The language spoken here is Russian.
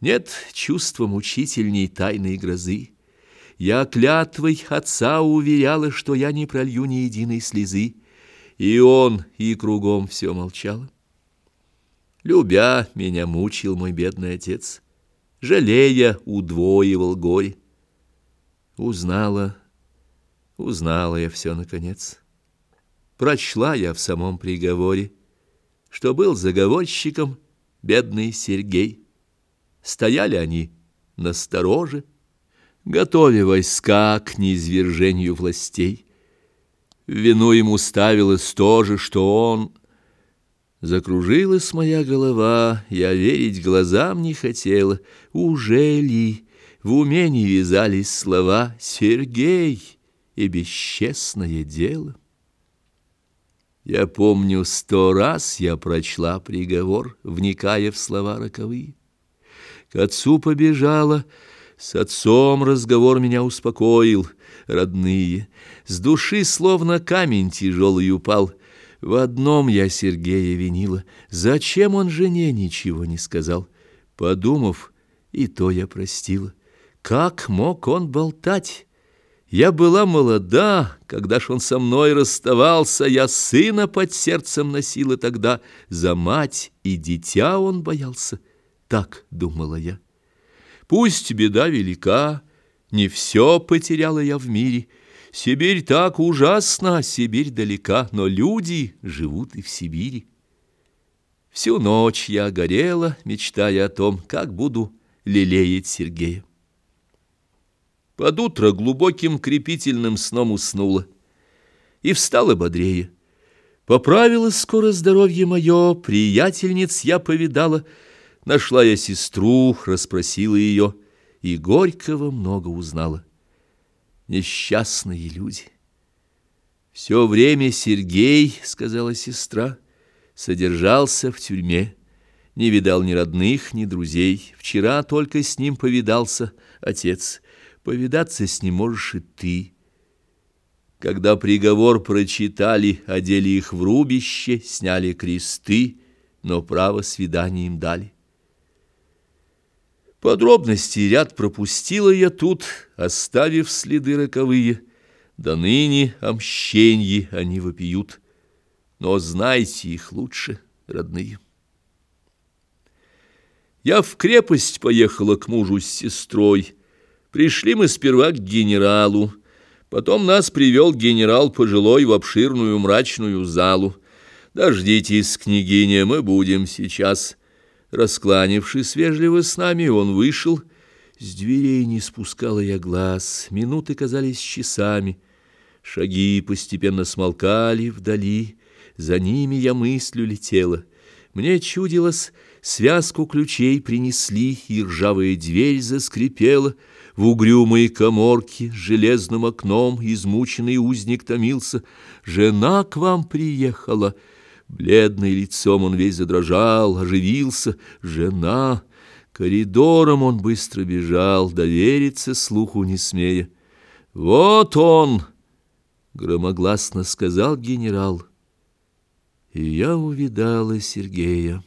Нет чувства мучительней тайной грозы. Я клятвой отца уверяла, что я не пролью ни единой слезы, и он, и кругом все молчало. Любя, меня мучил мой бедный отец, жалея, удвоивал горе. Узнала, узнала я все наконец. Прочла я в самом приговоре, что был заговорщиком бедный Сергей. Стояли они настороже, готовя войска к низвержению властей. Вину ему ставилось то же, что он... Закружилась моя голова, я верить глазам не хотела. Уже ли в уме не вязались слова «Сергей» и бесчестное дело? Я помню, сто раз я прочла приговор, вникая в слова роковые. К отцу побежала, с отцом разговор меня успокоил, родные. С души словно камень тяжелый упал. В одном я Сергея винила. Зачем он жене ничего не сказал? Подумав, и то я простила. Как мог он болтать? Я была молода, когда ж он со мной расставался, я сына под сердцем носила тогда, за мать и дитя он боялся. Так думала я. Пусть беда велика, не все потеряла я в мире. Сибирь так ужасна, Сибирь далека, но люди живут и в Сибири. Всю ночь я горела, мечтая о том, как буду лелеять Сергея. Под утро глубоким крепительным сном уснула и встала бодрее. Поправилось скоро здоровье мое, приятельниц я повидала — Нашла я сестру, расспросила ее, и Горького много узнала. Несчастные люди. Все время Сергей, сказала сестра, содержался в тюрьме, не видал ни родных, ни друзей. Вчера только с ним повидался отец. Повидаться с ним можешь и ты. Когда приговор прочитали, одели их в рубище, сняли кресты, но право свидания им дали. Подробности ряд пропустила я тут, оставив следы роковые. До ныне о мщенье они вопиют, но знайте их лучше, родные. Я в крепость поехала к мужу с сестрой. Пришли мы сперва к генералу. Потом нас привел генерал пожилой в обширную мрачную залу. Дождитесь, княгиня, мы будем сейчас. Раскланившись вежливо с нами, он вышел. С дверей не спускала я глаз, минуты казались часами. Шаги постепенно смолкали вдали, за ними я мыслью летела. Мне чудилось, связку ключей принесли, и ржавая дверь заскрипела. В угрюмой коморке с железным окном измученный узник томился. «Жена к вам приехала!» Бледный лицом он весь задрожал, оживился. Жена! Коридором он быстро бежал, довериться слуху не смея. «Вот он!» — громогласно сказал генерал. И я увидала Сергея.